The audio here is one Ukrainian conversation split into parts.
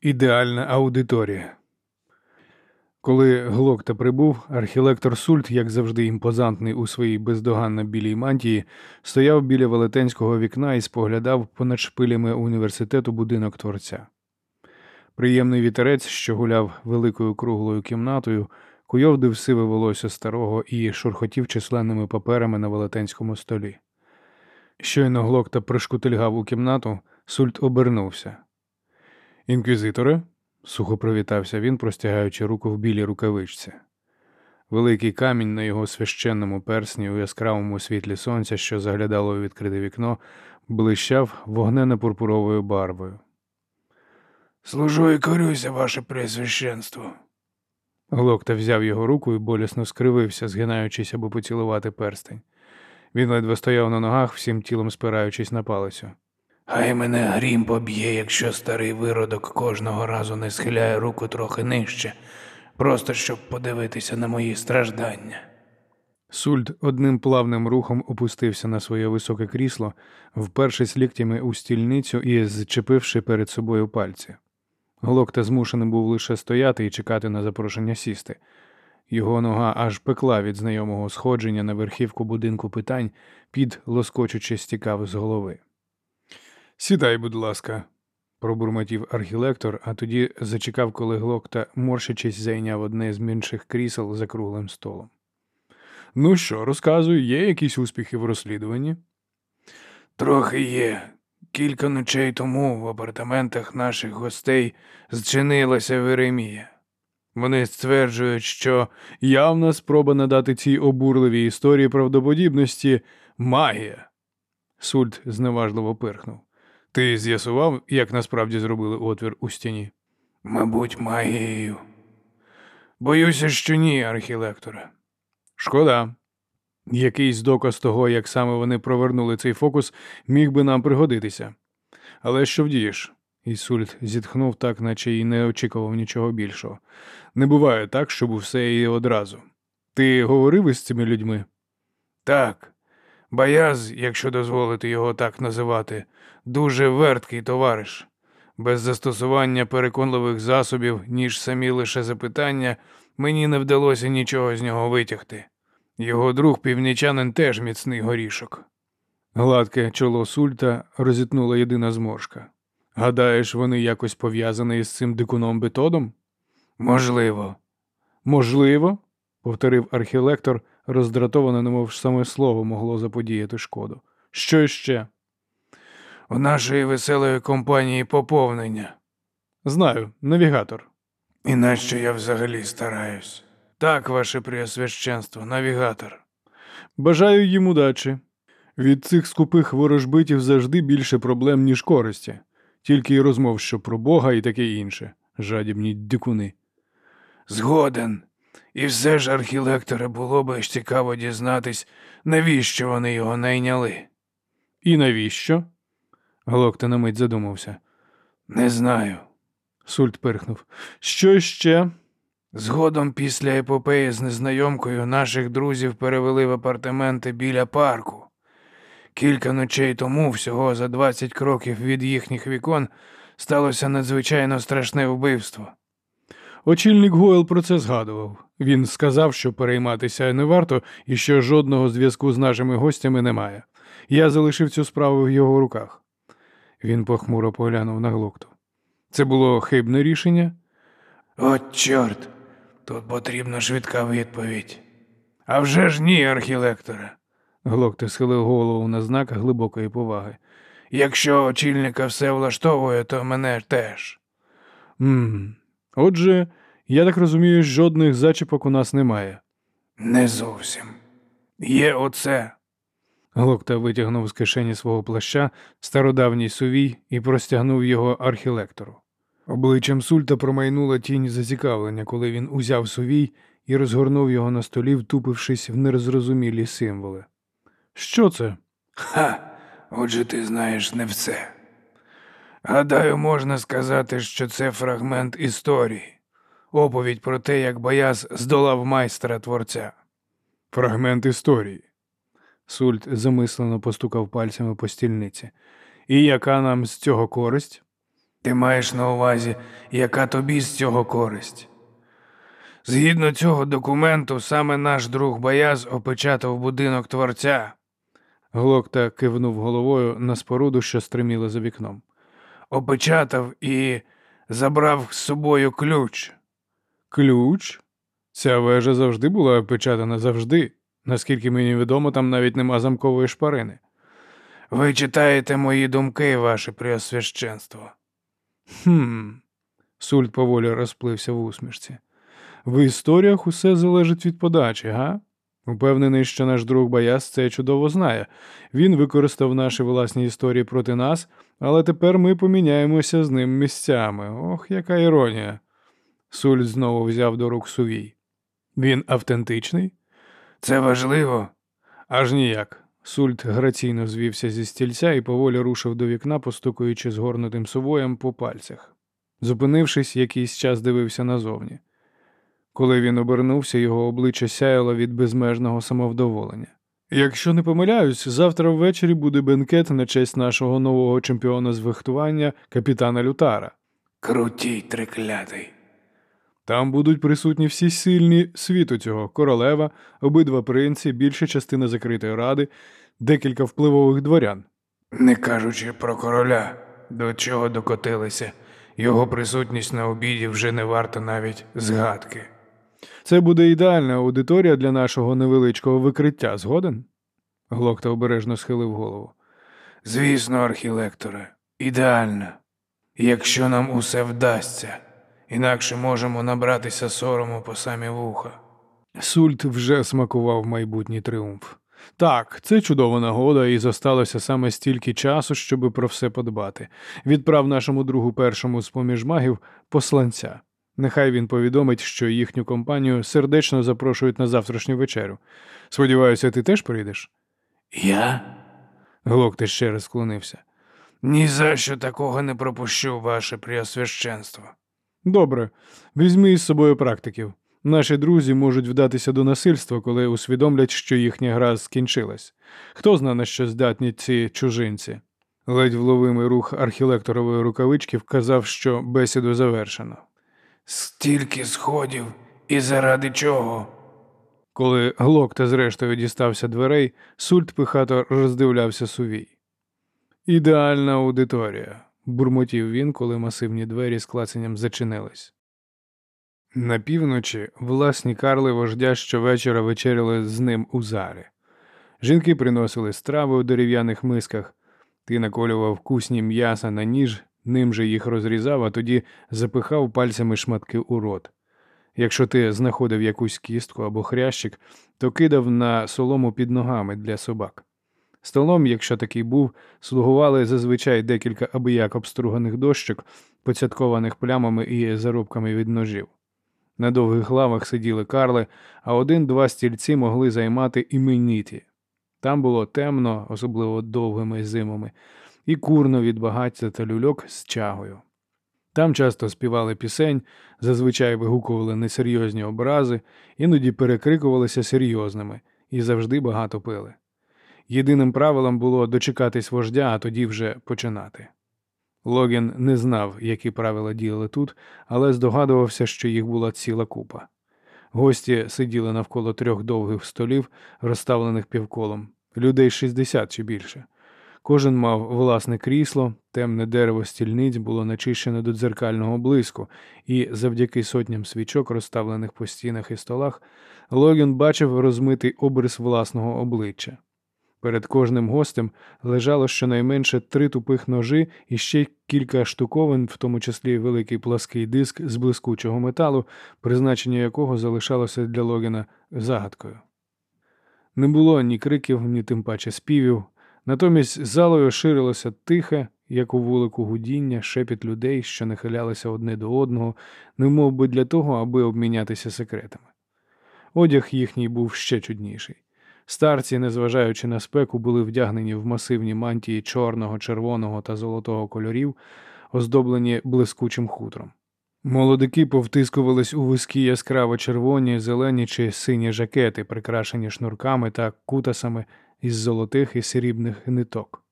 Ідеальна аудиторія. Коли Глокта прибув, архілектор Сульт, як завжди імпозантний у своїй бездоганно білій мантії, стояв біля велетенського вікна і споглядав понад шпилями університету будинок творця. Приємний вітерець, що гуляв великою круглою кімнатою, куйовдив сиве волосся старого і шурхотів численними паперами на велетенському столі. Щойно Глокта пришкутильгав у кімнату, Сульт обернувся. Інквізиторе? сухо привітався він, простягаючи руку в білій рукавичці. Великий камінь на його священному персні у яскравому світлі сонця, що заглядало у відкрите вікно, блищав вогненно-пурпуровою барвою. Служу і корюся, ваше пресвященство. Глокта взяв його руку і болісно скривився, згинаючись, аби поцілувати перстень. Він ледве стояв на ногах, всім тілом спираючись на палицю. Хай мене грім поб'є, якщо старий виродок кожного разу не схиляє руку трохи нижче, просто щоб подивитися на мої страждання. Сульт одним плавним рухом опустився на своє високе крісло, впершись ліктями у стільницю і зчепивши перед собою пальці. Глокта змушений був лише стояти і чекати на запрошення сісти. Його нога аж пекла від знайомого сходження на верхівку будинку питань, під лоскочучи стікав з голови. Сідай, будь ласка, пробурмотів архілектор, а тоді зачекав, коли Глокта, морщачись, зайняв одне з менших крісел за круглим столом. Ну що, розказуй, є якісь успіхи в розслідуванні? Трохи є. Кілька ночей тому в апартаментах наших гостей зчинилася Веремія. Вони стверджують, що Явна спроба надати цій обурливій історії правдоподібності магія. Сульт зневажливо пирхнув. Ти з'ясував, як насправді зробили отвір у стіні? Мабуть, магією. Боюся, що ні, архілекторе. Шкода. Якийсь доказ того, як саме вони провернули цей фокус, міг би нам пригодитися. Але що вдієш? Ісульт зітхнув так, наче й не очікував нічого більшого. Не буває так, щоб все і одразу. Ти говорив із цими людьми? Так, Баяз, якщо дозволити його так називати, дуже верткий товариш. Без застосування переконливих засобів, ніж самі лише запитання, мені не вдалося нічого з нього витягти. Його друг північанин теж міцний горішок. Гладке чоло сульта розітнула єдина зморшка. Гадаєш, вони якось пов'язані із цим дикуном Бетодом? Можливо. Можливо, повторив архілектор, роздратовано, немов саме слово могло заподіяти шкоду. Що ще? У нашої веселої компанії поповнення. Знаю, навігатор. І нащо я взагалі стараюсь? Так, ваше преосвященство, навігатор. Бажаю їм удачі. Від цих скупих ворожбитів завжди більше проблем, ніж користі, тільки й розмов, що про Бога і таке інше, жадібні дикуни. Згоден. І все ж, архілекторе, було би ж цікаво дізнатись, навіщо вони його найняли. І навіщо? Глокта на мить задумався. Не знаю. Сульт пирхнув. Що ще? Згодом після епопеї з незнайомкою наших друзів перевели в апартаменти біля парку. Кілька ночей тому, всього за 20 кроків від їхніх вікон, сталося надзвичайно страшне вбивство. Очільник Гойл про це згадував. Він сказав, що перейматися не варто і що жодного зв'язку з нашими гостями немає. Я залишив цю справу в його руках. Він похмуро поглянув на глокту. Це було хибне рішення? От, чорт, тут потрібна швидка відповідь. А вже ж ні, архілекторе. Глокта схилив голову на знак глибокої поваги. Якщо очільника все влаштовує, то мене теж. Ммм. Отже, я так розумію, жодних зачіпок у нас немає. Не зовсім. Є оце. Глокта витягнув з кишені свого плаща стародавній сувій і простягнув його архілектору. Обличчям сульта промайнула тінь зацікавлення, коли він узяв сувій і розгорнув його на столі, втупившись в нерозрозумілі символи. Що це? Ха, отже, ти знаєш не все. Гадаю, можна сказати, що це фрагмент історії, оповідь про те, як Бояз здолав майстра творця. Фрагмент історії. Сульт замислено постукав пальцями по стільниці. І яка нам з цього користь? Ти маєш на увазі, яка тобі з цього користь? Згідно цього документу, саме наш друг Баяз опечатав будинок творця. Глокта кивнув головою на споруду, що стриміла за вікном. Опечатав і забрав з собою ключ. Ключ? Ця вежа завжди була опечатана завжди. Наскільки мені відомо, там навіть нема замкової шпарини. Ви читаєте мої думки, ваше преосвященство. Хм. Сульт поволі розплився в усмішці. В історіях усе залежить від подачі, га? Упевнений, що наш друг Баяс це чудово знає. Він використав наші власні історії проти нас, але тепер ми поміняємося з ним місцями. Ох, яка іронія. Сульт знову взяв до рук сувій. Він автентичний? Це важливо. Аж ніяк. Сульт граційно звівся зі стільця і поволі рушив до вікна, постукуючи згорнутим сувоєм по пальцях. Зупинившись, якийсь час дивився назовні. Коли він обернувся, його обличчя сяяло від безмежного самовдоволення. Якщо не помиляюсь, завтра ввечері буде бенкет на честь нашого нового чемпіона з вихтування капітана Лютара. Крутій триклятий. Там будуть присутні всі сильні світу цього королева, обидва принці, більша частина закритої ради, декілька впливових дворян. Не кажучи про короля, до чого докотилися, його присутність на обіді вже не варта навіть згадки. Це буде ідеальна аудиторія для нашого невеличкого викриття, згоден? Глокта обережно схилив голову. Звісно, архілекторе, ідеально. Якщо нам усе вдасться, інакше можемо набратися сорому по самі вуха. Сульт вже смакував майбутній тріумф. Так, це чудова нагода, і зосталося саме стільки часу, щоби про все подбати. Відправ нашому другу першому з поміж магів посланця. Нехай він повідомить, що їхню компанію сердечно запрошують на завтрашню вечерю. Сподіваюся, ти теж прийдеш? Я? Глокти ще раз склонився. Ні за що такого не пропущу, ваше преосвященство. Добре, візьми із собою практиків. Наші друзі можуть вдатися до насильства, коли усвідомлять, що їхня гра скінчилась. Хто зна, на що здатні ці чужинці? Ледь вловимий рух архілекторової рукавички вказав, що бесіду завершено. Стільки сходів, і заради чого? Коли Глокта зрештою дістався дверей, Сульт пихато роздивлявся сувій. Ідеальна аудиторія, бурмотів він, коли масивні двері з клацанням зачинились. На півночі власні карли вождя щовечора вечеряли з ним у залі. Жінки приносили страви у дерев'яних мисках, ти наколював кусні м'яса на ніж, ним же їх розрізав, а тоді запихав пальцями шматки у рот. Якщо ти знаходив якусь кістку або хрящик, то кидав на солому під ногами для собак. Столом, якщо такий був, слугували зазвичай декілька абияк обструганих дощок, поцяткованих плямами і зарубками від ножів. На довгих лавах сиділи карли, а один-два стільці могли займати імениті. Там було темно, особливо довгими зимами, і курно від багаття та люльок з чагою. Там часто співали пісень, зазвичай вигукували несерйозні образи, іноді перекрикувалися серйозними і завжди багато пили. Єдиним правилом було дочекатись вождя, а тоді вже починати. Логін не знав, які правила діяли тут, але здогадувався, що їх була ціла купа. Гості сиділи навколо трьох довгих столів, розставлених півколом, людей 60 чи більше. Кожен мав власне крісло, темне дерево стільниць було начищене до дзеркального блиску, і завдяки сотням свічок, розставлених по стінах і столах, Логін бачив розмитий обрис власного обличчя. Перед кожним гостем лежало щонайменше три тупих ножи і ще кілька штуковин, в тому числі великий плаский диск з блискучого металу, призначення якого залишалося для Логіна загадкою. Не було ні криків, ні тим паче співів. Натомість залою ширилося тихе, як у вулику гудіння, шепіт людей, що нахилялися одне до одного, немов би для того, аби обмінятися секретами. Одяг їхній був ще чудніший. Старці, незважаючи на спеку, були вдягнені в масивні мантії чорного, червоного та золотого кольорів, оздоблені блискучим хутром. Молодики повтискувались у вузькі яскраво червоні, зелені чи сині жакети, прикрашені шнурками та кутасами із золотих і срібних ниток.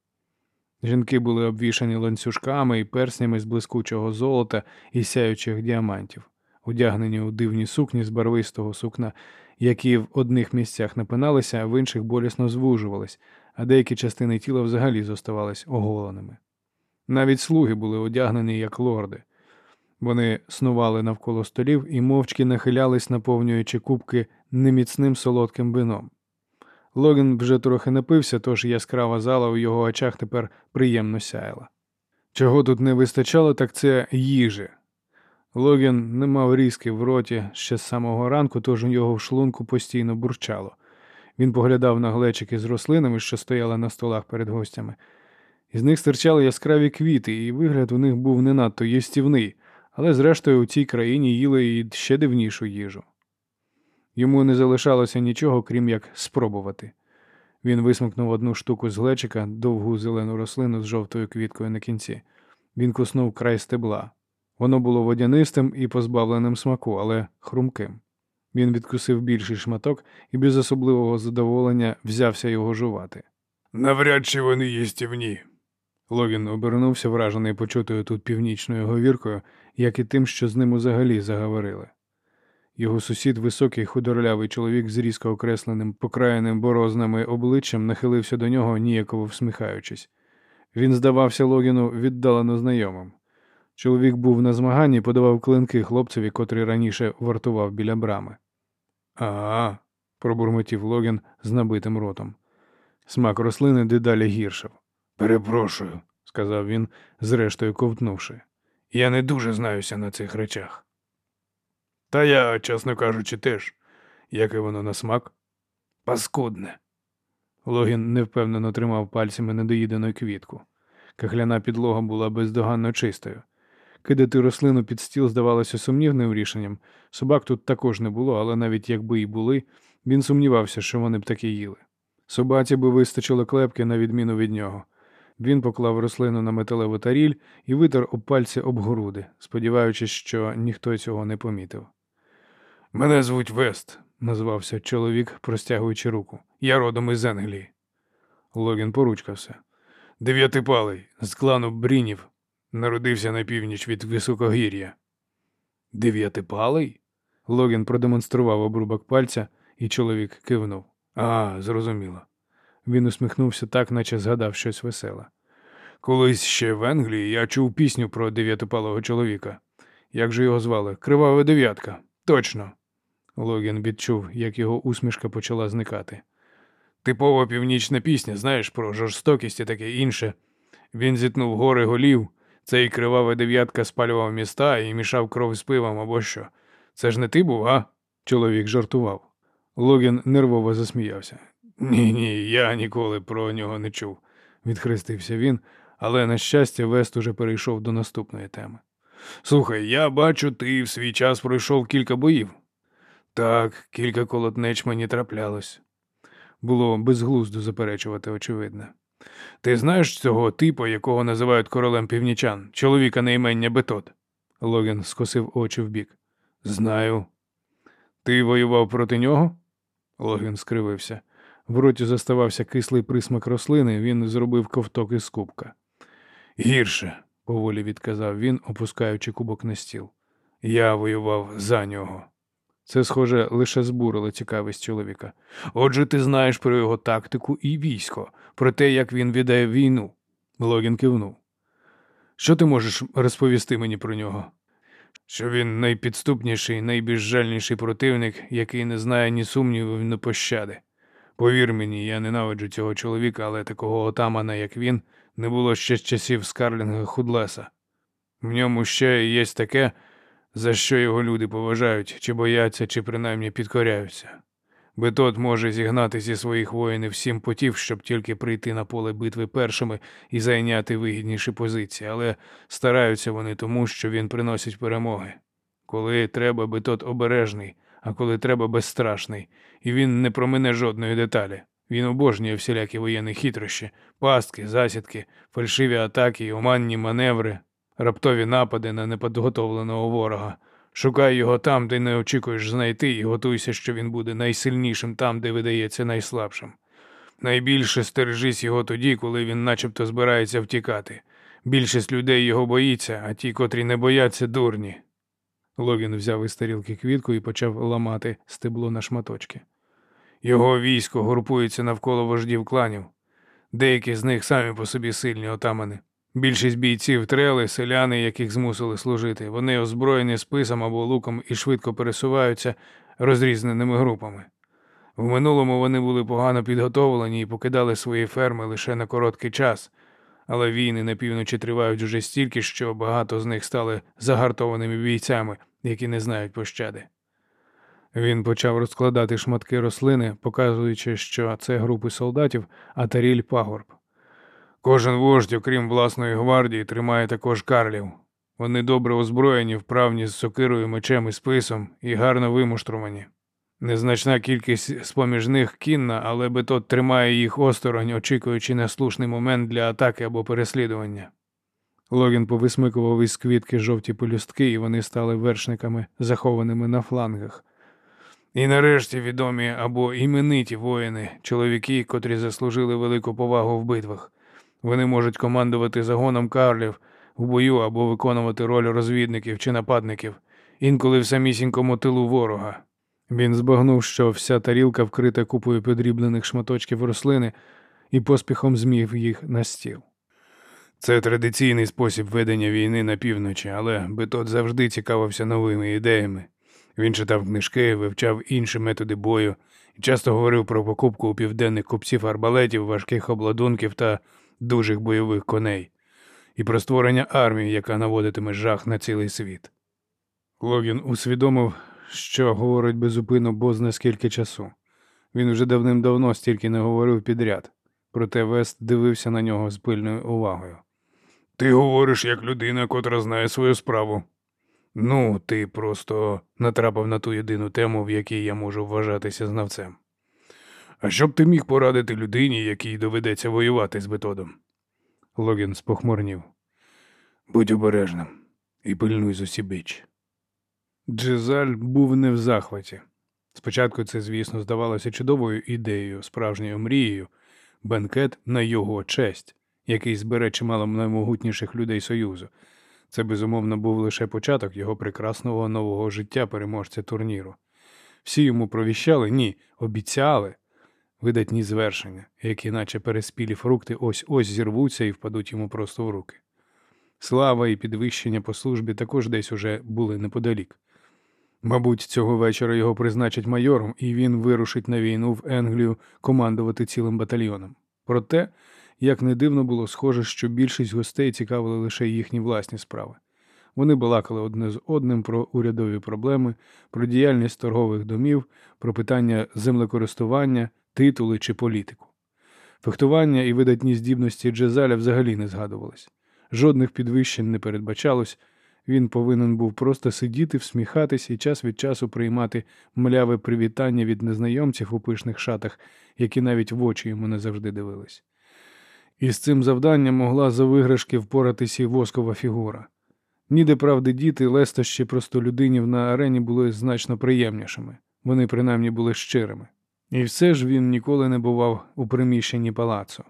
Жінки були обвішані ланцюжками і перснями з блискучого золота і сяючих діамантів, одягнені у дивні сукні з барвистого сукна, які в одних місцях напиналися, а в інших болісно звужувались, а деякі частини тіла взагалі зоставались оголеними. Навіть слуги були одягнені як лорди. Вони снували навколо столів і мовчки нахилялись, наповнюючи кубки неміцним солодким вином. Логін вже трохи напився, тож яскрава зала у його очах тепер приємно сяяла. Чого тут не вистачало, так це їжі. Логін не мав різки в роті ще з самого ранку, тож у його в шлунку постійно бурчало. Він поглядав на глечики з рослинами, що стояли на столах перед гостями. Із них стирчали яскраві квіти, і вигляд у них був не надто їстівний, але зрештою у цій країні їли і ще дивнішу їжу. Йому не залишалося нічого, крім як спробувати. Він висмикнув одну штуку з глечика, довгу зелену рослину з жовтою квіткою на кінці. Він куснув край стебла. Воно було водянистим і позбавленим смаку, але хрумким. Він відкусив більший шматок і без особливого задоволення взявся його жувати. Навряд чи вони їстівні. Логін обернувся, вражений почутою тут північною говіркою, як і тим, що з ним взагалі заговорили. Його сусід, високий худорлявий чоловік з різко окресленим покраєним борознами обличчям, нахилився до нього, ніяково всміхаючись. Він здавався Логіну віддалено знайомим. Чоловік був на змаганні подавав клинки хлопцеві, котрий раніше вартував біля брами. А, пробурмотів Логін з набитим ротом. Смак рослини дедалі гіршав. Перепрошую, сказав він, зрештою ковтнувши. я не дуже знаюся на цих речах. Та я, чесно кажучи, теж, яке воно на смак? Паскудне. Логін невпевнено тримав пальцями недоїдену квітку. Кахляна підлога була бездоганно чистою. Кидати рослину під стіл здавалося сумнівним рішенням. Собак тут також не було, але навіть якби і були, він сумнівався, що вони б таки їли. Собаці би вистачило клепки на відміну від нього. Він поклав рослину на металеву таріль і витер об пальці об груди, сподіваючись, що ніхто цього не помітив. Мене звуть Вест. Назвався чоловік, простягуючи руку. Я родом із Англії. Логін поручкався. Дев'ятипалий з клану Брінів. Народився на північ від високогір'я. Дев'ятипалий? Логін продемонстрував обрубок пальця, і чоловік кивнув. А, зрозуміло. Він усміхнувся так, наче згадав щось веселе. Колись ще в Англії я чув пісню про дев'ятипалого чоловіка. Як же його звали? Кривава дев'ятка. Точно. Логін відчув, як його усмішка почала зникати. Типова північна пісня, знаєш, про жорстокість і таке інше. Він зітнув гори голів, цей кривава дев'ятка спалював міста і мішав кров з пивом або що. Це ж не ти був, а? Чоловік жартував. Логін нервово засміявся. Ні, ні, я ніколи про нього не чув, відхрестився він, але, на щастя, Вест уже перейшов до наступної теми. Слухай, я бачу, ти в свій час пройшов кілька боїв. Так, кілька колотнеч мені траплялось. Було безглуздо заперечувати, очевидно. Ти знаєш цього типу, якого називають королем північан, чоловіка на імення Бетот? Логін скосив очі вбік. Знаю. Ти воював проти нього? Логін скривився. В роті заставався кислий присмак рослини, він зробив ковток із кубка. Гірше, поволі відказав він, опускаючи кубок на стіл. Я воював за нього. Це, схоже, лише збурило цікавість чоловіка. Отже, ти знаєш про його тактику і військо, про те, як він віддає війну. Логін кивнув. Що ти можеш розповісти мені про нього? Що він найпідступніший, найбезжальніший противник, який не знає ні сумнівів, ні пощади. Повір мені, я ненавиджу цього чоловіка, але такого отамана, як він, не було ще з часів Скарлінга Худлеса. В ньому ще є таке, за що його люди поважають, чи бояться, чи принаймні підкоряються. Бетот може зігнати зі своїх воїнів сім потів, щоб тільки прийти на поле битви першими і зайняти вигідніші позиції, але стараються вони тому, що він приносить перемоги. Коли треба, Бетот обережний, а коли треба безстрашний, і він не промине жодної деталі. Він обожнює всілякі воєнні хитрощі, пастки, засідки, фальшиві атаки, оманні маневри, раптові напади на неподготовленого ворога. Шукай його там, де не очікуєш знайти, і готуйся, що він буде найсильнішим там, де видається найслабшим. Найбільше стережись його тоді, коли він начебто збирається втікати. Більшість людей його боїться, а ті, котрі не бояться, дурні. Логін взяв із тарілки квітку і почав ламати стебло на шматочки. Його військо групується навколо вождів кланів. Деякі з них самі по собі сильні отамани. Більшість бійців трели, селяни, яких змусили служити. Вони озброєні списом або луком і швидко пересуваються розрізненими групами. В минулому вони були погано підготовлені і покидали свої ферми лише на короткий час, але війни на півночі тривають уже стільки, що багато з них стали загартованими бійцями, які не знають пощади. Він почав розкладати шматки рослини, показуючи, що це групи солдатів, а таріль пагорб. Кожен вождь, окрім власної гвардії, тримає також карлів. Вони добре озброєні, вправні з сокирою, мечем і списом і гарно вимуштрувані. Незначна кількість з-поміж них кінна, але Бетот тримає їх осторонь, очікуючи на слушний момент для атаки або переслідування. Логін повисмикував із квітки жовті пелюстки, і вони стали вершниками, захованими на флангах. І нарешті відомі або імениті воїни, чоловіки, котрі заслужили велику повагу в битвах. Вони можуть командувати загоном карлів у бою або виконувати роль розвідників чи нападників, інколи в самісінькому тилу ворога. Він збагнув, що вся тарілка вкрита купою подріблених шматочків рослини і поспіхом змів їх на стіл. Це традиційний спосіб ведення війни на півночі, але Бетот завжди цікавився новими ідеями. Він читав книжки, вивчав інші методи бою і часто говорив про покупку у південних купців арбалетів, важких обладунків та дужих бойових коней, і про створення армії, яка наводитиме жах на цілий світ. Логін усвідомив, що говорить безупинно бозна скільки часу. Він уже давним-давно стільки не говорив підряд, проте Вест дивився на нього з пильною увагою. Ти говориш як людина, котра знає свою справу. Ну, ти просто натрапив на ту єдину тему, в якій я можу вважатися знавцем. А що б ти міг порадити людині, якій доведеться воювати з методом? Логін спохмурнів. Будь обережним і пильнуй зусібіч. Джизаль був не в захваті. Спочатку це, звісно, здавалося чудовою ідеєю, справжньою мрією, бенкет на його честь, який збере чимало наймогутніших людей Союзу. Це, безумовно, був лише початок його прекрасного нового життя переможця турніру. Всі йому провіщали, ні, обіцяли видатні звершення, які, наче переспілі фрукти, ось ось зірвуться і впадуть йому просто в руки. Слава і підвищення по службі також десь уже були неподалік. Мабуть, цього вечора його призначать майором, і він вирушить на війну в Енглію командувати цілим батальйоном. Проте, як не дивно було схоже, що більшість гостей цікавили лише їхні власні справи. Вони балакали одне з одним про урядові проблеми, про діяльність торгових домів, про питання землекористування, титули чи політику. Фехтування і видатні здібності Джезаля взагалі не згадувались. Жодних підвищень не передбачалось. Він повинен був просто сидіти, всміхатись і час від часу приймати мляве привітання від незнайомців у пишних шатах, які навіть в очі йому не завжди дивились. І з цим завданням могла за виграшки впоратись і воскова фігура. Ніде правди діти, лестощі простолюдинів на арені були значно приємнішими, вони принаймні були щирими. І все ж він ніколи не бував у приміщенні палацу.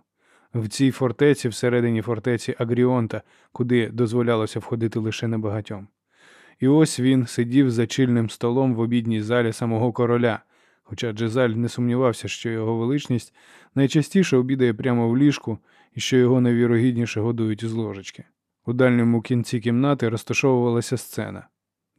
В цій фортеці, всередині фортеці Агріонта, куди дозволялося входити лише небагатьом. І ось він сидів за чільним столом в обідній залі самого короля, хоча Джезаль не сумнівався, що його величність найчастіше обідає прямо в ліжку і що його найвірогідніше годують із ложечки. У дальньому кінці кімнати розташовувалася сцена.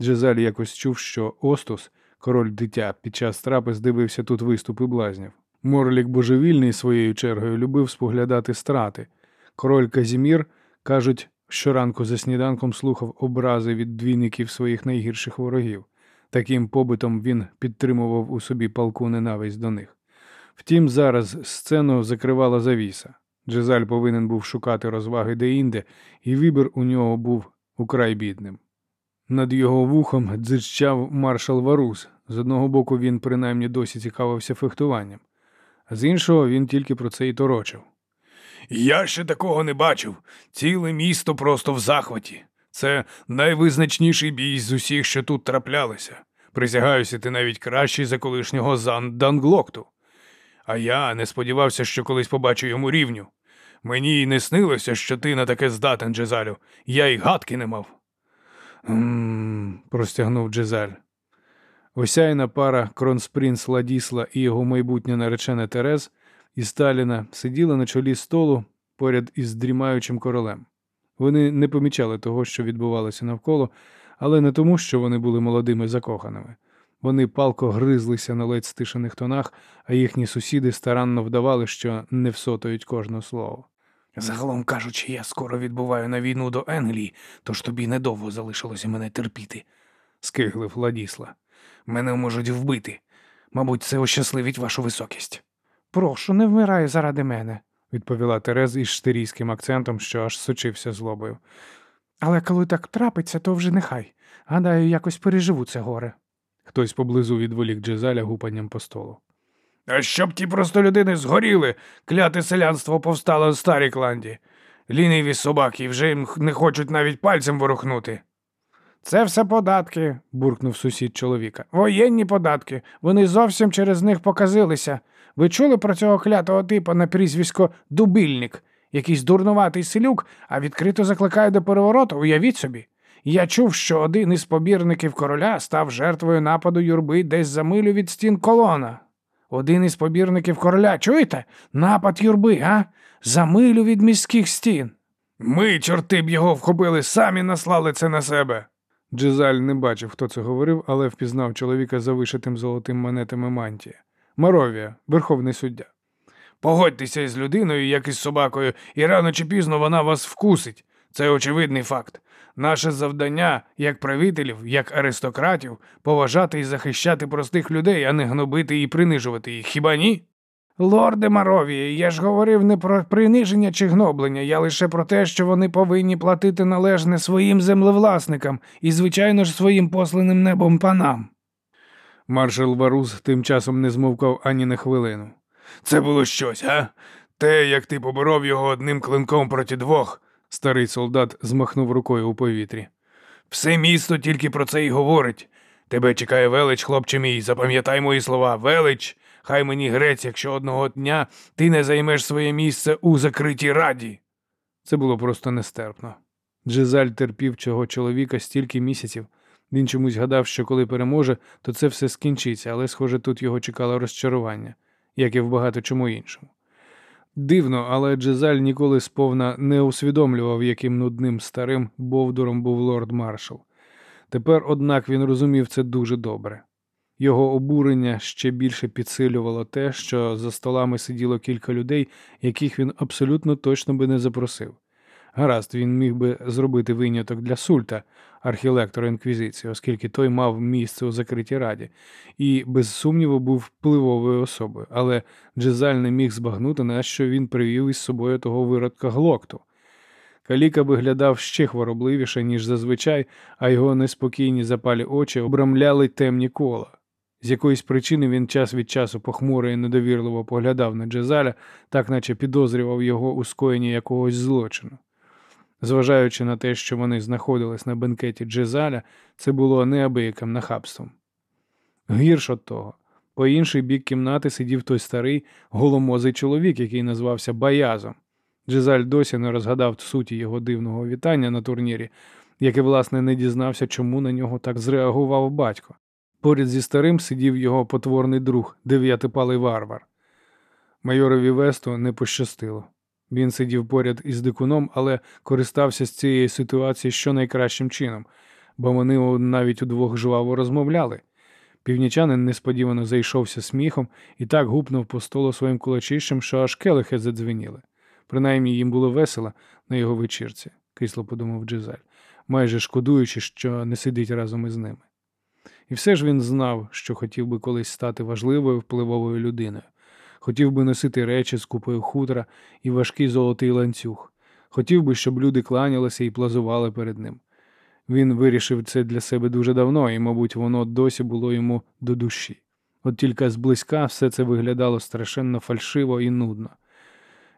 Джезаль якось чув, що Остус, король дитя, під час трапез дивився тут виступи блазнів. Морлік божевільний своєю чергою любив споглядати страти. Король Казімір, кажуть, щоранку за сніданком слухав образи від двійників своїх найгірших ворогів. Таким побитом він підтримував у собі палку ненависть до них. Втім, зараз сцену закривала завіса. Джезаль повинен був шукати розваги деінде, і вибір у нього був украй бідним. Над його вухом дзижчав маршал Варус. З одного боку він принаймні досі цікавився фехтуванням, а з іншого він тільки про це і торочив. Я ще такого не бачив. Ціле місто просто в захваті. Це найвизначніший бій з усіх, що тут траплялися. Присягаюся, ти навіть кращий за колишнього Зан Данглокту. А я не сподівався, що колись побачу йому рівню. Мені й не снилося, що ти на таке здатен, Джезалю. Я й гадки не мав. Мм, простягнув Джезаль. Осяйна пара Кронспрінц Ладісла і його майбутня наречена Терез і Сталіна сиділи на чолі столу поряд із дрімаючим королем. Вони не помічали того, що відбувалося навколо, але не тому, що вони були молодими закоханими. Вони палко гризлися на ледь стишених тонах, а їхні сусіди старанно вдавали, що не всотують кожне слово. Загалом кажучи, я скоро відбуваю на війну до Енглії, тож тобі недовго залишилося мене терпіти, Скиглив Ладісла. Мене можуть вбити. Мабуть, це ощасливить вашу високість. Прошу, не вмирай заради мене, відповіла Терез із штирійським акцентом, що аж сочився злобою. Але коли так трапиться, то вже нехай. Гадаю, якось переживу це горе. Хтось поблизу відволік Джезаля гупанням по столу. А щоб ті просто людини згоріли, кляте селянство повстало в старій кланді. Ліниві собаки вже їм не хочуть навіть пальцем ворухнути. Це все податки, буркнув сусід чоловіка. Воєнні податки. Вони зовсім через них показилися. Ви чули про цього клятого типа на прізвисько Дубильник? Якийсь дурнуватий селюк, а відкрито закликає до перевороту, уявіть собі. Я чув, що один із побірників короля став жертвою нападу юрби десь за милю від стін колона. Один із побірників короля, чуєте? Напад юрби, а? За милю від міських стін. Ми, чорти б його вхопили, самі наслали це на себе. Джезаль не бачив, хто це говорив, але впізнав чоловіка за вишитим золотим монетами мантії. Маровія, верховний суддя. Погодьтеся із людиною, як із собакою, і рано чи пізно вона вас вкусить. Це очевидний факт. Наше завдання, як правителів, як аристократів, поважати і захищати простих людей, а не гнобити і принижувати їх. Хіба ні? Лорде Маровіє, я ж говорив не про приниження чи гноблення, я лише про те, що вони повинні платити належне своїм землевласникам і, звичайно ж, своїм посланим небом панам. Маршал Варус тим часом не змовкав ані на хвилину. Це було щось, а? Те, як ти поборов його одним клинком проти двох. Старий солдат змахнув рукою у повітрі. Все місто тільки про це й говорить. Тебе чекає велич, хлопче мій, запам'ятай мої слова, велич. Хай мені грець, якщо одного дня ти не займеш своє місце у закритій раді. Це було просто нестерпно. Джезаль терпів цього чоловіка стільки місяців. Він чомусь гадав, що коли переможе, то це все скінчиться, але, схоже, тут його чекало розчарування, як і в багато чому іншому. Дивно, але Джезаль ніколи сповна не усвідомлював, яким нудним старим бовдуром був лорд маршал. Тепер, однак, він розумів це дуже добре. Його обурення ще більше підсилювало те, що за столами сиділо кілька людей, яких він абсолютно точно би не запросив. Гаразд, він міг би зробити виняток для Сульта, архілектора інквізиції, оскільки той мав місце у закритій раді, і, без сумніву, був впливовою особою, але Джезаль не міг збагнути, на що він привів із собою того виродка глокту. Каліка виглядав ще хворобливіше, ніж зазвичай, а його неспокійні запалі очі обрамляли темні кола. З якоїсь причини він час від часу похмуро і недовірливо поглядав на Джезаля, так наче підозрював його у скоєнні якогось злочину. Зважаючи на те, що вони знаходились на бенкеті Джезаля, це було неабияким нахабством. Гірш от того, по інший бік кімнати сидів той старий голомозий чоловік, який назвався Баязом. Джезаль досі не розгадав суті його дивного вітання на турнірі, як і, власне, не дізнався, чому на нього так зреагував батько. Поряд зі старим сидів його потворний друг, дев'ятипалий варвар. Майорові Весту не пощастило. Він сидів поряд із дикуном, але користався з цієї ситуації щонайкращим чином, бо вони навіть удвох жваво розмовляли. Північанин несподівано зайшовся сміхом і так гупнув по столу своїм кулачищем, що аж келихи задзвеніли. Принаймні їм було весело на його вечірці, кисло подумав Джизаль, майже шкодуючи, що не сидить разом із ними. І все ж він знав, що хотів би колись стати важливою впливовою людиною. Хотів би носити речі з купою хутра і важкий золотий ланцюг. Хотів би, щоб люди кланялися і плазували перед ним. Він вирішив це для себе дуже давно, і, мабуть, воно досі було йому до душі. От тільки зблизька все це виглядало страшенно фальшиво і нудно.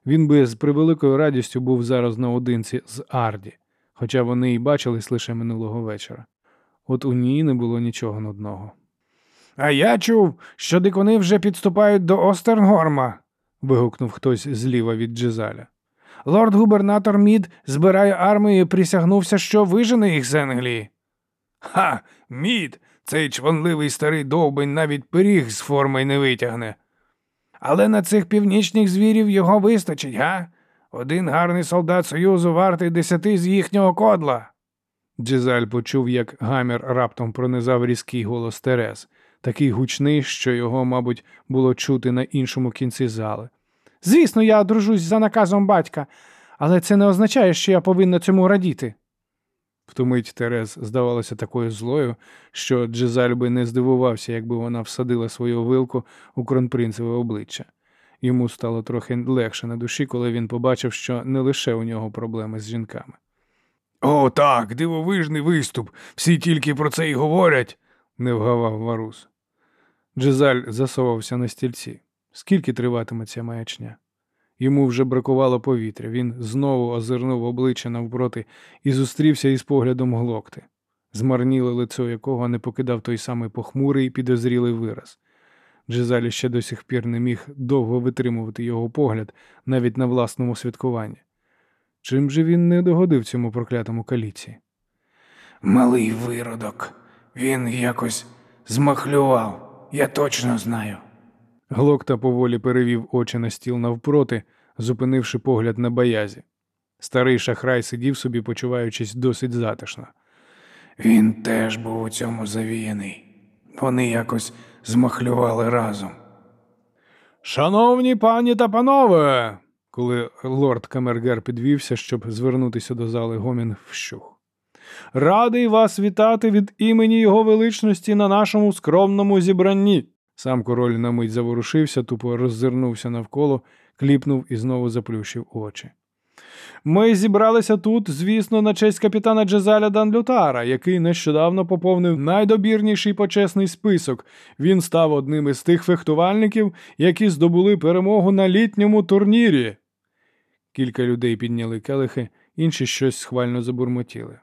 Він би з превеликою радістю був зараз наодинці з Арді, хоча вони й бачились лише минулого вечора. От у ній не було нічого нудного. А я чув, що дикуни вже підступають до Остернгорма. вигукнув хтось зліва від Джезаля. Лорд губернатор Мід збирає армію і присягнувся, що вижене їх з Англії. Ха, Мід, цей чванливий старий довбень навіть пиріг з форми не витягне. Але на цих північних звірів його вистачить, га? Один гарний солдат Союзу вартий десяти з їхнього кодла. Джезаль почув, як гамір раптом пронизав різкий голос Терез, такий гучний, що його, мабуть, було чути на іншому кінці зали. Звісно, я одружусь за наказом батька, але це не означає, що я повинна цьому радіти. Втомить Терез здавалася такою злою, що Джезаль би не здивувався, якби вона всадила свою вилку у кронпринцеве обличчя. Йому стало трохи легше на душі, коли він побачив, що не лише у нього проблеми з жінками. О, так, дивовижний виступ. Всі тільки про це й говорять. не вгавав Варус. Джезаль засовався на стільці. Скільки триватиме ця маячня? Йому вже бракувало повітря. Він знову озирнув обличчя навпроти і зустрівся із поглядом глокти, змарніле лицо якого не покидав той самий похмурий і підозрілий вираз. Джезаль ще до сих пір не міг довго витримувати його погляд навіть на власному святкуванні. Чим же він не догодив цьому проклятому каліці? Малий виродок. Він якось змахлював, я точно знаю. Глокта поволі перевів очі на стіл навпроти, зупинивши погляд на боязі. Старий шахрай сидів собі, почуваючись досить затишно. Він теж був у цьому завіяний. Вони якось змахлювали разом. Шановні пані та панове, коли лорд Камергер підвівся, щоб звернутися до зали, гомін вщух. Радий вас вітати від імені його величності на нашому скромному зібранні. Сам король на мить заворушився, тупо роззирнувся навколо, кліпнув і знову заплющив очі. Ми зібралися тут, звісно, на честь капітана Джезаля Данлютара, який нещодавно поповнив найдобірніший почесний список. Він став одним із тих фехтувальників, які здобули перемогу на літньому турнірі. Кілька людей підняли келихи, інші щось схвально забурмотіли.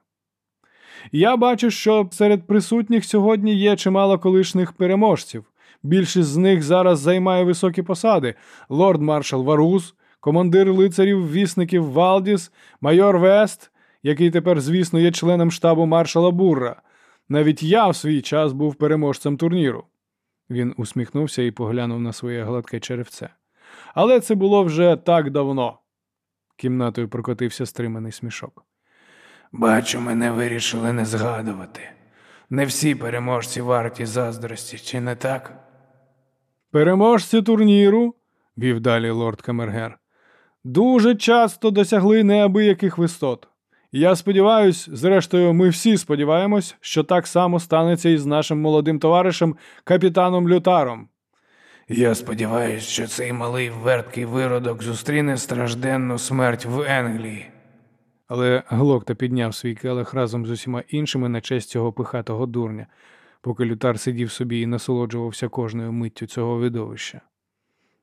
Я бачу, що серед присутніх сьогодні є чимало колишніх переможців. Більшість з них зараз займає високі посади: лорд маршал Варус, командир лицарів вісників Валдіс, майор Вест, який тепер, звісно, є членом штабу маршала Бурра. Навіть я в свій час був переможцем турніру. Він усміхнувся і поглянув на своє гладке черевце. Але це було вже так давно. Кімнатою прокотився стриманий смішок. Бачу, мене вирішили не згадувати. Не всі переможці варті заздрості, чи не так? Переможці турніру, вів далі лорд Камергер, дуже часто досягли неабияких висот. Я сподіваюсь, зрештою, ми всі сподіваємось, що так само станеться і з нашим молодим товаришем капітаном Лютаром. Я сподіваюся, що цей малий верткий виродок зустріне стражденну смерть в Енглії. Але Глокта підняв свій келих разом з усіма іншими на честь цього пихатого дурня, поки лютар сидів собі і насолоджувався кожною миттю цього видовища.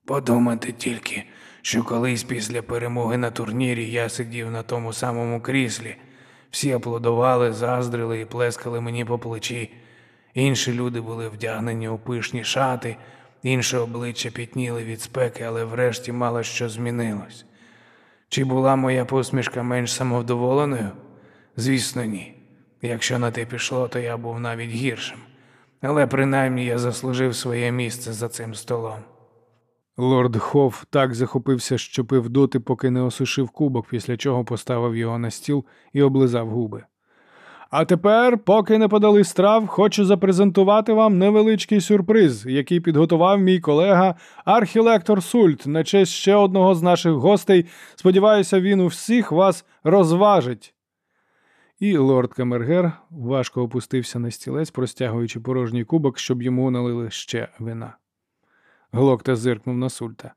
Подумати тільки, що колись після перемоги на турнірі я сидів на тому самому кріслі. Всі аплодували, заздрили і плескали мені по плечі. Інші люди були вдягнені у пишні шати, інші обличчя пітніли від спеки, але врешті мало що змінилось. Чи була моя посмішка менш самовдоволеною? Звісно, ні. Якщо на те пішло, то я був навіть гіршим. Але принаймні я заслужив своє місце за цим столом. Лорд Хофф так захопився, що пив доти, поки не осушив кубок, після чого поставив його на стіл і облизав губи. А тепер, поки не подали страв, хочу запрезентувати вам невеличкий сюрприз, який підготував мій колега архілектор Сульт на честь ще одного з наших гостей. Сподіваюся, він у всіх вас розважить. І лорд Камергер важко опустився на стілець, простягуючи порожній кубок, щоб йому налили ще вина. Глокта зиркнув на сульта.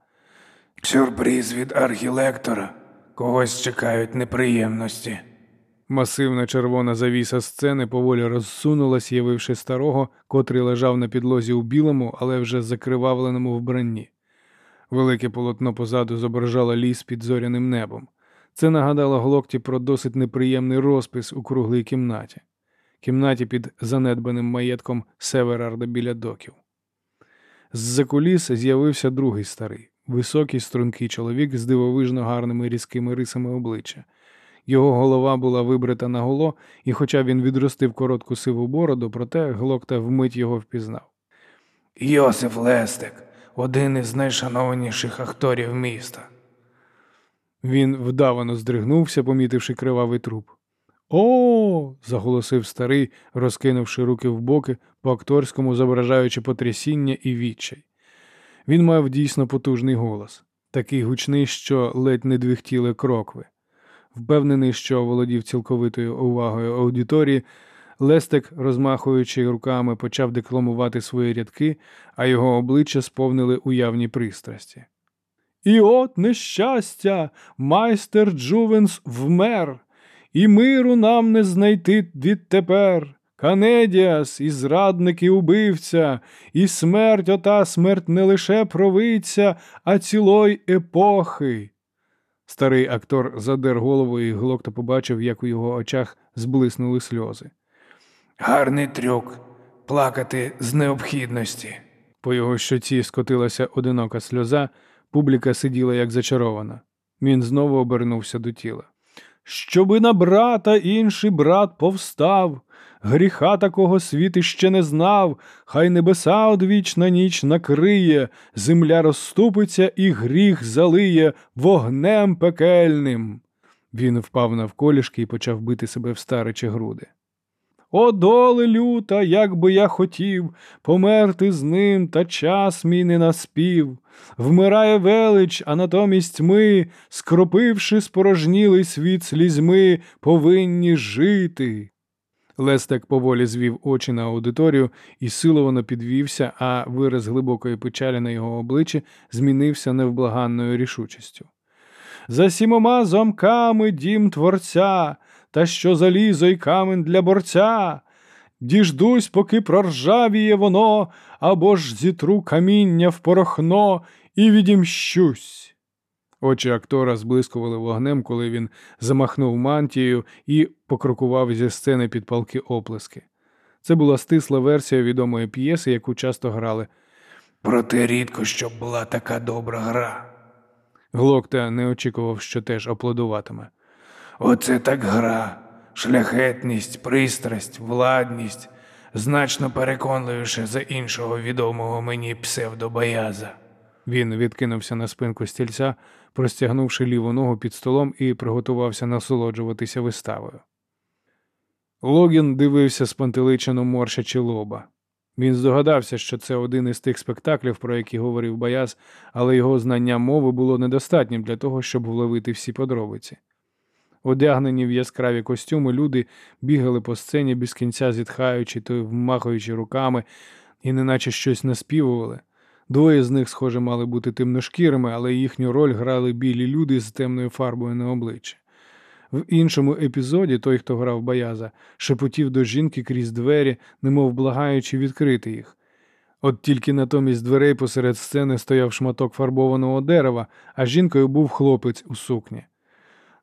Сюрприз від архілектора. Когось чекають неприємності. Масивна червона завіса сцени поволі розсунулась, явивши старого, котрий лежав на підлозі у білому, але вже закривавленому вбранні. Велике полотно позаду зображало ліс під зоряним небом. Це нагадало глокті про досить неприємний розпис у круглій кімнаті, кімнаті під занедбаним маєтком Северарда біля доків. З-за куліс з'явився другий старий, високий стрункий чоловік з дивовижно гарними різкими рисами обличчя. Його голова була вибрита наголо, і хоча він відростив коротку сиву бороду, проте глокта вмить його впізнав. Йосиф Лестик, один із найшанованіших акторів міста. Він вдавано здригнувся, помітивши кривавий труп. О. заголосив старий, розкинувши руки в боки, по акторському зображаючи потрясіння і відчай. Він мав дійсно потужний голос, такий гучний, що ледь не двихтіли крокви. Впевнений, що володів цілковитою увагою аудиторії, Лестик, розмахуючи руками, почав декламувати свої рядки, а його обличчя сповнили уявні пристрасті. І от нещастя, майстер Джувенс вмер, і миру нам не знайти відтепер. Канедіас, і зрадник, і убивця, і смерть ота смерть не лише провиця, а цілої епохи. Старий актор задер голову і глокта побачив, як у його очах зблиснули сльози. Гарний трюк плакати з необхідності. По його щоці скотилася одинока сльоза, публіка сиділа як зачарована. Він знову обернувся до тіла. Щоби на брата інший брат повстав, гріха такого світ іще не знав, хай небеса одвічна ніч накриє, земля розступиться і гріх залиє вогнем пекельним. Він впав навколішки і почав бити себе в старичі груди. О, доле люта, як би я хотів померти з ним, та час мій не наспів. Вмирає велич, а натомість ми, скропивши спорожнілий світ слізьми, повинні жити. Лестек поволі звів очі на аудиторію і силовано підвівся, а вираз глибокої печалі на його обличчі змінився невблаганною рішучістю. За сімома замками дім творця, та що залізо й камень для борця. Діждусь, поки проржавіє воно, або ж зітру каміння в порохно і відімщусь. Очі актора зблискували вогнем, коли він замахнув мантією і покрокував зі сцени під палки оплески. Це була стисла версія відомої п'єси, яку часто грали. Проте рідко, щоб була така добра гра. Глокта не очікував, що теж аплодуватиме. Оце так гра, шляхетність, пристрасть, владність, значно переконливіше за іншого відомого мені псевдобояза. Він відкинувся на спинку стільця, простягнувши ліву ногу під столом і приготувався насолоджуватися виставою. Логін дивився спантеличено морщачи лоба. Він здогадався, що це один із тих спектаклів, про які говорив Бояз, але його знання мови було недостатнім для того, щоб вловити всі подробиці. Одягнені в яскраві костюми, люди бігали по сцені без кінця зітхаючи то вмахуючи руками і неначе щось наспівували. Двоє з них, схоже, мали бути темношкірими, але їхню роль грали білі люди з темною фарбою на обличчі. В іншому епізоді той, хто грав Бояза, шепотів до жінки крізь двері, немов благаючи відкрити їх. От тільки натомість дверей посеред сцени стояв шматок фарбованого дерева, а жінкою був хлопець у сукні.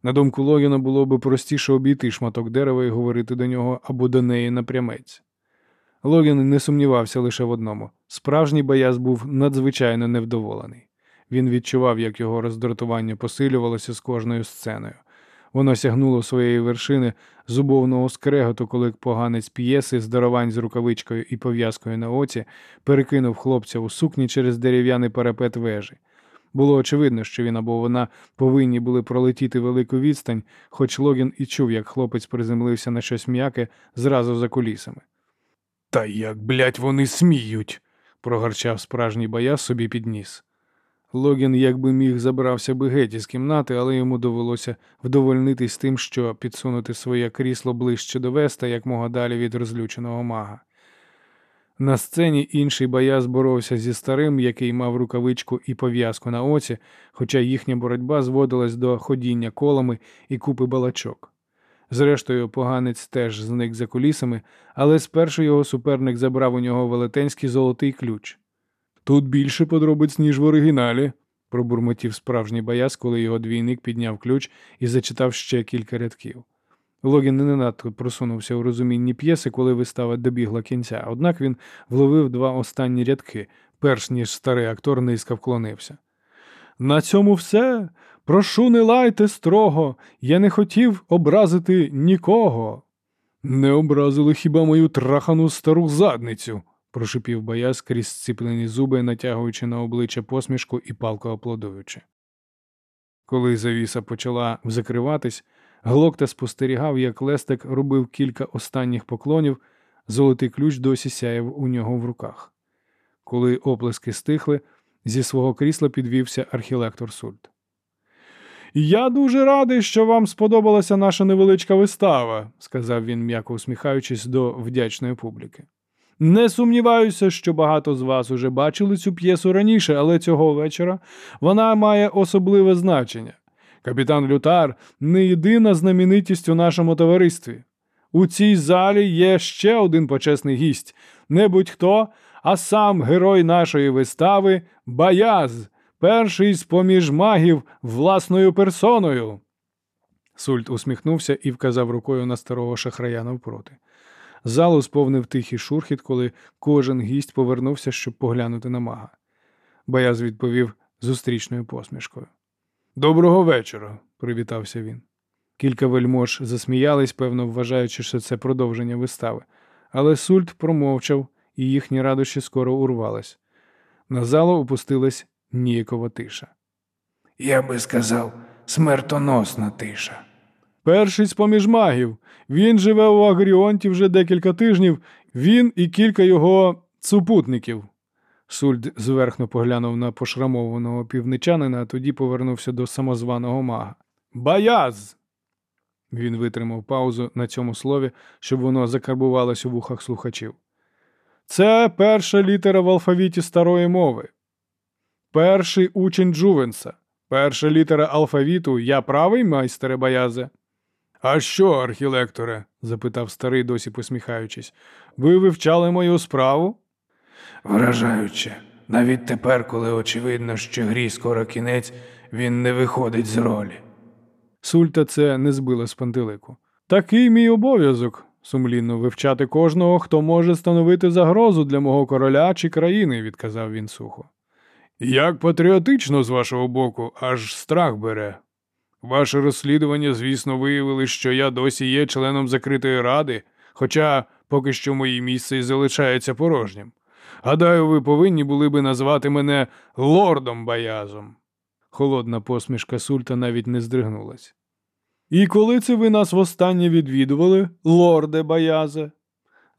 На думку Логіна було би простіше обійти шматок дерева і говорити до нього або до неї напрямець. Логін не сумнівався лише в одному справжній бояз був надзвичайно невдоволений. Він відчував, як його роздратування посилювалося з кожною сценою. Воно сягнуло своєї вершини зубовного скреготу, коли поганець п'єси, здарувань з рукавичкою і пов'язкою на оці, перекинув хлопця у сукні через дерев'яний парапет вежі. Було очевидно, що він або вона повинні були пролетіти велику відстань, хоч Логін і чув, як хлопець приземлився на щось м'яке зразу за кулісами. Та як, блядь, вони сміють, прогарчав справжній бояз собі під ніс. Логін, якби міг, забрався би геть із кімнати, але йому довелося вдовольнитись тим, що підсунути своє крісло ближче до веста, як мога далі від розлюченого мага. На сцені інший бояз боровся зі старим, який мав рукавичку і пов'язку на оці, хоча їхня боротьба зводилась до ходіння колами і купи балачок. Зрештою, поганець теж зник за кулісами, але спершу його суперник забрав у нього велетенський золотий ключ. Тут більше подробиць, ніж в оригіналі, пробурмотів справжній бояз, коли його двійник підняв ключ і зачитав ще кілька рядків. Логін не надто просунувся у розумінні п'єси, коли вистава добігла кінця, однак він вловив два останні рядки, перш ніж старий актор низько вклонився. На цьому все. Прошу, не лайте строго. Я не хотів образити нікого. Не образили хіба мою трахану стару задницю, прошипів бояз крізь сціплені зуби, натягуючи на обличчя посмішку і палко аплодуючи. Коли завіса почала закриватись, Глокта спостерігав, як Лестик робив кілька останніх поклонів, золотий ключ досі сяяв у нього в руках. Коли оплески стихли, зі свого крісла підвівся архілектор Сульт. Я дуже радий, що вам сподобалася наша невеличка вистава, сказав він, м'яко усміхаючись до вдячної публіки. Не сумніваюся, що багато з вас уже бачили цю п'єсу раніше, але цього вечора вона має особливе значення. Капітан Лютар не єдина знаменитість у нашому товаристві. У цій залі є ще один почесний гість, не будь-хто, а сам герой нашої вистави Баяз, перший з поміж магів власною персоною. Сульт усміхнувся і вказав рукою на старого шахрая навпроти. Залу сповнив тихий шурхіт, коли кожен гість повернувся, щоб поглянути на мага. Баяз відповів зустрічною посмішкою. Доброго вечора, привітався він. Кілька вельмож засміялись, певно, вважаючи, що це продовження вистави, але Сульт промовчав, і їхні радощі скоро урвались. На залу опустилась ніякова тиша. Я би сказав, смертоносна тиша. Перший з поміж магів. Він живе у Агріонті вже декілька тижнів, він і кілька його супутників. Сульд зверхно поглянув на пошрамованого півничанина, а тоді повернувся до самозваного мага. Баяз! Він витримав паузу на цьому слові, щоб воно закарбувалось у вухах слухачів. Це перша літера в алфавіті старої мови. Перший учень Джувенса. Перша літера алфавіту я правий, майстере Баязе? А що, архілекторе? запитав старий, досі посміхаючись. Ви вивчали мою справу? Вражаюче. Навіть тепер, коли очевидно, що грі скоро кінець, він не виходить з ролі. Сульта це не збило з пантелику. Такий мій обов'язок сумлінно вивчати кожного, хто може становити загрозу для мого короля чи країни, відказав він сухо. Як патріотично з вашого боку, аж страх бере. Ваше розслідування, звісно, виявили, що я досі є членом закритої ради, хоча поки що моє місце і залишається порожнім. Гадаю, ви повинні були би назвати мене лордом Баязом. Холодна посмішка Сульта навіть не здригнулась. І коли це ви нас востаннє відвідували, лорде Баязе?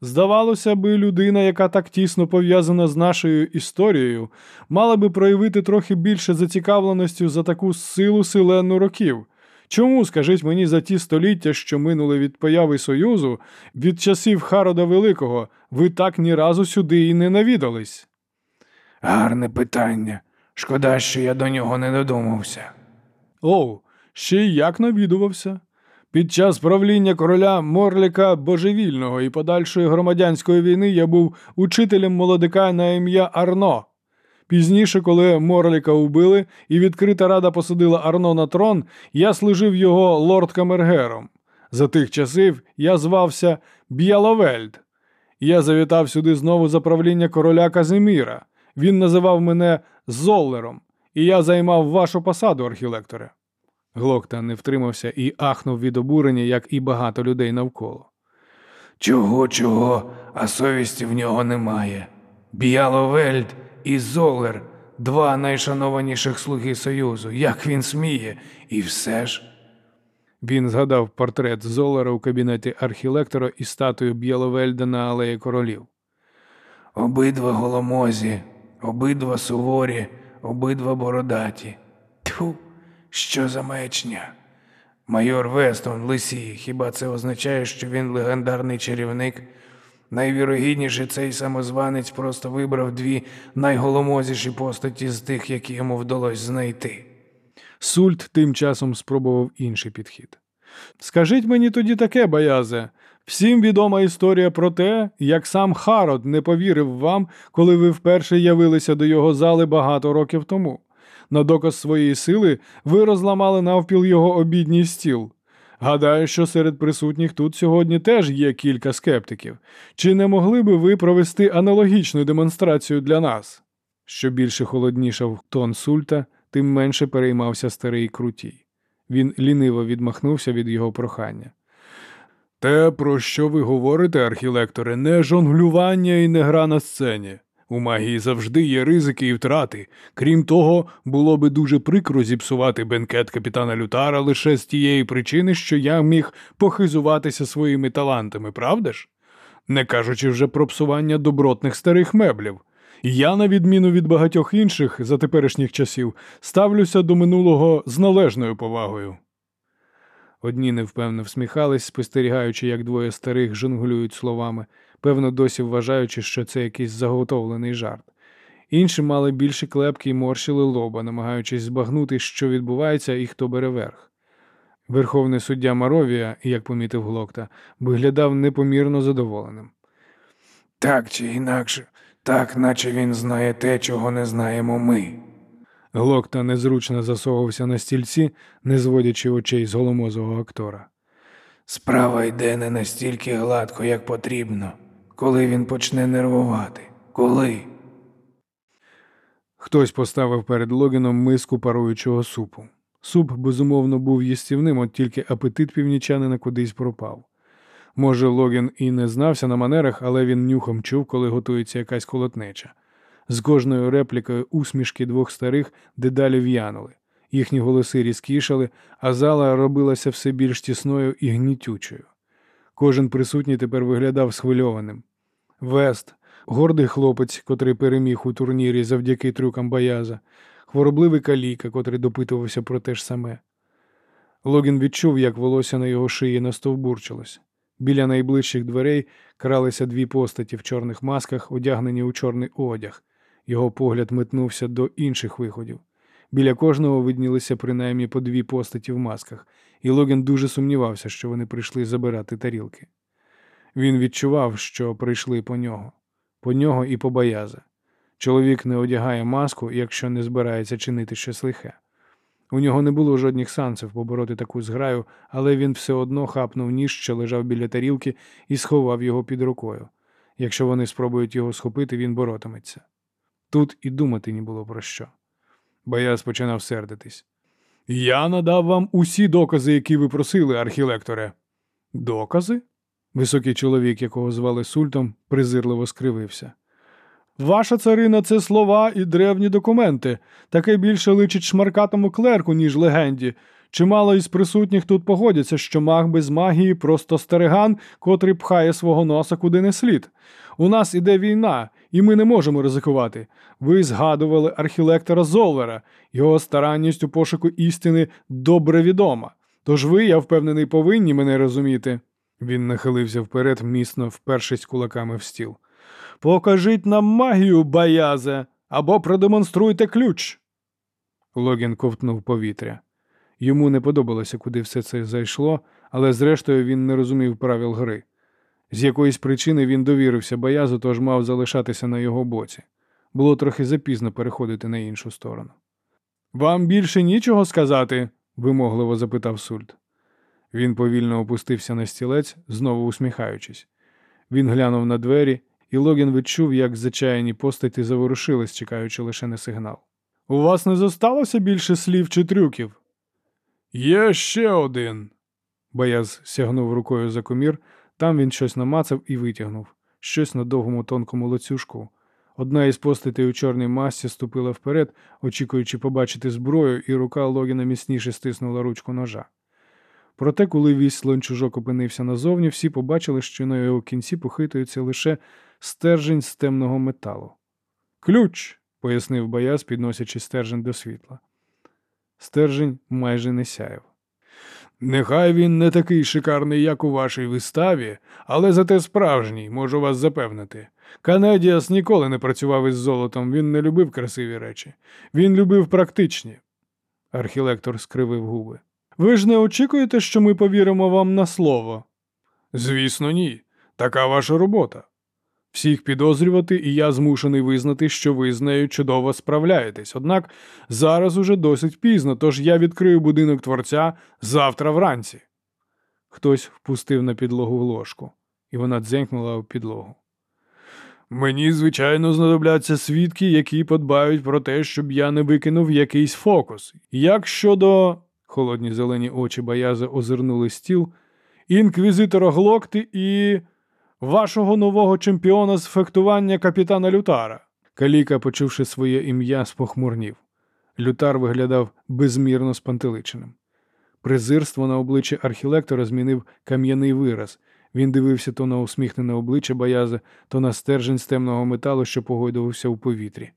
Здавалося би, людина, яка так тісно пов'язана з нашою історією, мала би проявити трохи більше зацікавленості за таку силу силенну років. Чому, скажіть мені, за ті століття, що минули від появи Союзу, від часів Харода Великого, ви так ні разу сюди і не навідались? Гарне питання. Шкода, що я до нього не додумався. Оу, ще й як навідувався. Під час правління короля Морліка Божевільного і подальшої громадянської війни я був учителем молодика на ім'я Арно. Пізніше, коли Морліка вбили і відкрита рада посадила Арно на трон, я служив його лорд Камергером. За тих часів я звався Б'яловельд. Я завітав сюди знову за правління короля Казиміра. Він називав мене Золлером, і я займав вашу посаду, архілекторе. Глокта не втримався і ахнув від обурення, як і багато людей навколо. Чого, чого, а совісті в нього немає. Біаловельд і Золер два найшанованіших слуги Союзу. Як він сміє, і все ж. Він згадав портрет Золера у кабінеті архілектора і статую Б'яловельда на алеї королів. Обидва голомозі, обидва суворі, обидва бородаті. Тьфу, що за маячня? Майор Вестон, Лисій, хіба це означає, що він легендарний чарівник? Найвірогідніше цей самозванець просто вибрав дві найголомозіші постаті з тих, які йому вдалося знайти. Сульт тим часом спробував інший підхід. Скажіть мені тоді таке, Баязе. Всім відома історія про те, як сам Харод не повірив вам, коли ви вперше явилися до його зали багато років тому. На доказ своєї сили ви розламали навпіл його обідній стіл. Гадаю, що серед присутніх тут сьогодні теж є кілька скептиків. Чи не могли би ви провести аналогічну демонстрацію для нас? Що більше холоднішав тон сульта, тим менше переймався старий крутій. Він ліниво відмахнувся від його прохання. Те, про що ви говорите, архілекторе, не жонглювання і не гра на сцені. У магії завжди є ризики і втрати. Крім того, було би дуже прикро зіпсувати бенкет капітана Лютара лише з тієї причини, що я міг похизуватися своїми талантами, правда ж? Не кажучи вже про псування добротних старих меблів. Я, на відміну від багатьох інших за теперішніх часів, ставлюся до минулого з належною повагою. Одні невпевно всміхались, спостерігаючи, як двоє старих жонглюють словами, певно, досі вважаючи, що це якийсь заготовлений жарт. Інші мали більші клепки і морщили лоба, намагаючись збагнути, що відбувається і хто бере верх. Верховний суддя Маровія, як помітив Глокта, виглядав непомірно задоволеним. Так чи інакше, так наче він знає те, чого не знаємо ми. Глокта незручно засовувався на стільці, не зводячи очей з голомозого актора. Справа йде не настільки гладко, як потрібно. Коли він почне нервувати? Коли? Хтось поставив перед Логіном миску паруючого супу. Суп, безумовно, був їстівним, от тільки апетит північанина кудись пропав. Може, Логін і не знався на манерах, але він нюхом чув, коли готується якась колотнеча. З кожною реплікою усмішки двох старих дедалі в'янули. Їхні голоси різкішали, а зала робилася все більш тісною і гнітючою. Кожен присутній тепер виглядав схвильованим. Вест, гордий хлопець, котрий переміг у турнірі завдяки трюкам Баяза, хворобливий каліка, котрий допитувався про те ж саме. Логін відчув, як волосся на його шиї настовбурчилось. Біля найближчих дверей кралися дві постаті в чорних масках, одягнені у чорний одяг. Його погляд метнувся до інших виходів. Біля кожного виднілися принаймні по дві постаті в масках, і Логін дуже сумнівався, що вони прийшли забирати тарілки. Він відчував, що прийшли по нього, по нього і по Баяза. Чоловік не одягає маску, якщо не збирається чинити щось лихе. У нього не було жодних шансів побороти таку зграю, але він все одно хапнув ніж, що лежав біля тарілки, і сховав його під рукою. Якщо вони спробують його схопити, він боротиметься. Тут і думати не було про що. Баяз починав сердитись. Я надав вам усі докази, які ви просили, архілекторе. Докази? Високий чоловік, якого звали Сультом, презирливо скривився. Ваша царина це слова і древні документи. Таке більше личить шмаркатому клерку, ніж легенді. Чимало із присутніх тут погодяться, що маг без магії просто стереган, котрий пхає свого носа куди не слід. У нас іде війна, і ми не можемо ризикувати. Ви згадували архілектора Золвера, його старанність у пошуку істини добре відома. Тож ви, я впевнений, повинні мене розуміти. Він нахилився вперед, міцно впершись кулаками в стіл. Покажіть нам магію, баязе, або продемонструйте ключ. Логін ковтнув повітря. Йому не подобалося, куди все це зайшло, але зрештою він не розумів правил гри. З якоїсь причини він довірився боязу, тож мав залишатися на його боці. Було трохи запізно переходити на іншу сторону. Вам більше нічого сказати? вимогливо запитав Сульт. Він повільно опустився на стілець, знову усміхаючись. Він глянув на двері, і Логін відчув, як зачаяні постаті заворушились, чекаючи лише на сигнал. У вас не зосталося більше слів чи трюків? Є ще один. Бояз сягнув рукою за комір, там він щось намацав і витягнув, щось на довгому тонкому лоцюжку. Одна із постатей у чорній масці ступила вперед, очікуючи побачити зброю, і рука Логіна міцніше стиснула ручку ножа. Проте, коли вісь ланчужок опинився назовні, всі побачили, що на його кінці похитується лише стержень з темного металу. Ключ, пояснив бояз, підносячи стержень до світла. Стержень майже не сяяв. Нехай він не такий шикарний, як у вашій виставі, але зате справжній, можу вас запевнити. Канедіас ніколи не працював із золотом, він не любив красиві речі. Він любив практичні. Архілектор скривив губи. Ви ж не очікуєте, що ми повіримо вам на слово? Звісно, ні. Така ваша робота. Всіх підозрювати, і я змушений визнати, що ви з нею чудово справляєтесь. Однак зараз уже досить пізно, тож я відкрию будинок творця завтра вранці. Хтось впустив на підлогу ложку, і вона дзенькнула у підлогу. Мені, звичайно, знадобляться свідки, які подбають про те, щоб я не викинув якийсь фокус. Як щодо. Холодні зелені очі Баяза озирнули стіл, інквізитора Глокти і вашого нового чемпіона з фехтування капітана Лютара. Каліка, почувши своє ім'я, спохмурнів. Лютар виглядав безмірно спантеличеним. Презирство на обличчі архілектора змінив кам'яний вираз. Він дивився то на усміхнене обличчя Баяза, то на стержень з темного металу, що погойдувався у повітрі.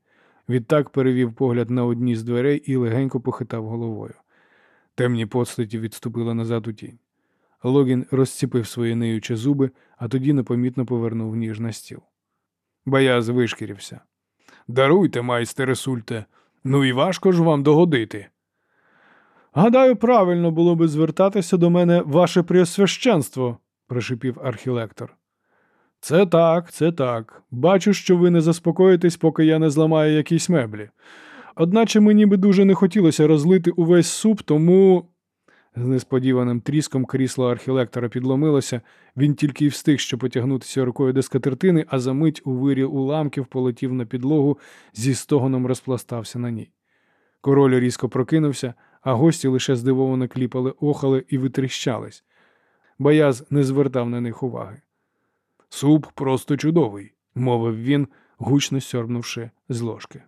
Відтак перевів погляд на одні з дверей і легенько похитав головою. Темні постаті відступили назад у тінь. Логін розціпив свої неючі зуби, а тоді непомітно повернув ніж на стіл. Баяз вишкірився. Даруйте, майстере Сульте, ну і важко ж вам догодити. Гадаю, правильно було би звертатися до мене ваше преосвященство, прошипів архілектор. Це так, це так. Бачу, що ви не заспокоїтесь, поки я не зламаю якісь меблі. Одначе мені би дуже не хотілося розлити увесь суп, тому. З несподіваним тріском крісло архілектора підломилося, він тільки й встиг, що потягнутися рукою до скатертини, а за мить у вирі уламків полетів на підлогу, зі стогоном розпластався на ній. Король різко прокинувся, а гості лише здивовано кліпали, охали і витріщались. Бояз не звертав на них уваги. Суп просто чудовий, мовив він, гучно сьорбнувши з ложки.